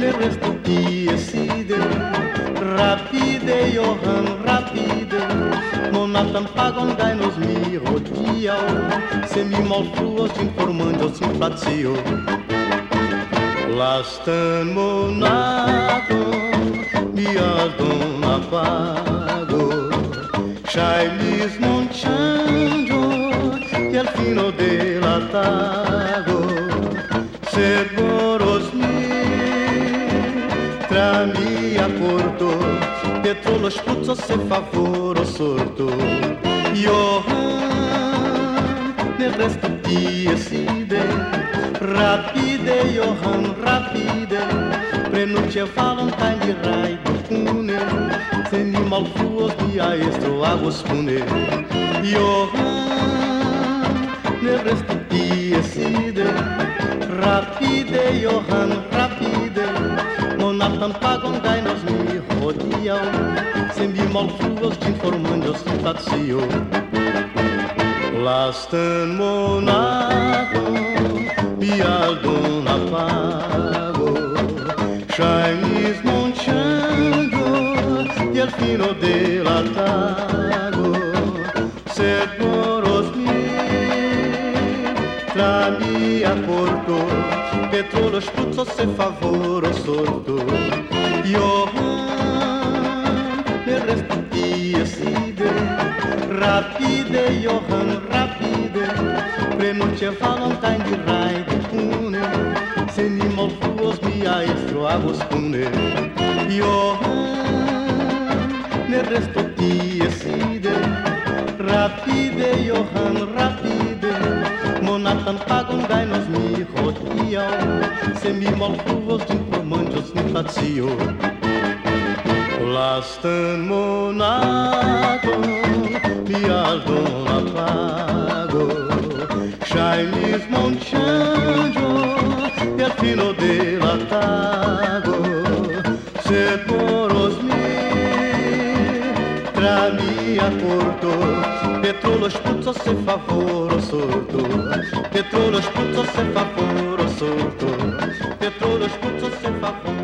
ne resto pieside Rapide, Johan, rapide. Monatan pagon gainos mi rodiao Se mi mal fruos informando simpatio Lastan monato Biadon apago. Shailis monchando Y al fino atago. Seguros mi pra me acordou. Petrolo expulso se favor o sorto sordo. Johan, nel resto dia side. Rapide, Johan, rapide. Prenuncia valentine rai bune. Se ni mal fluo di aestro ago spune. Johan, nel resto dia side. Rapide, Johan, rapide. Monatan pagon gainos mi hodiau Se nimal fruos din formando simpatio Lastan monaco Bialdon apago Chinese y al fino del atago se poros mi tra mia porto Petrolul șpuțo se favoro sorto Johan, per respectie side. Rapide, Johan, rapide. Premul ce valentine din rai de pune. Se nimol fuos mia estro a vos pune Johan, ne respectie side. Rapide, Johan, rapide. Monatan pagum dainos mijo hodiau Se mi malfruvos din promangios inflatio Lastan monato mi aldon apago Shainis monchando e al fino dell'attago Se poros mi tra mia porto Petrolo spuzzo se favoro sotto Petrolo spuzzo se favoro sotto Petrolo spuzzo se favoro sotto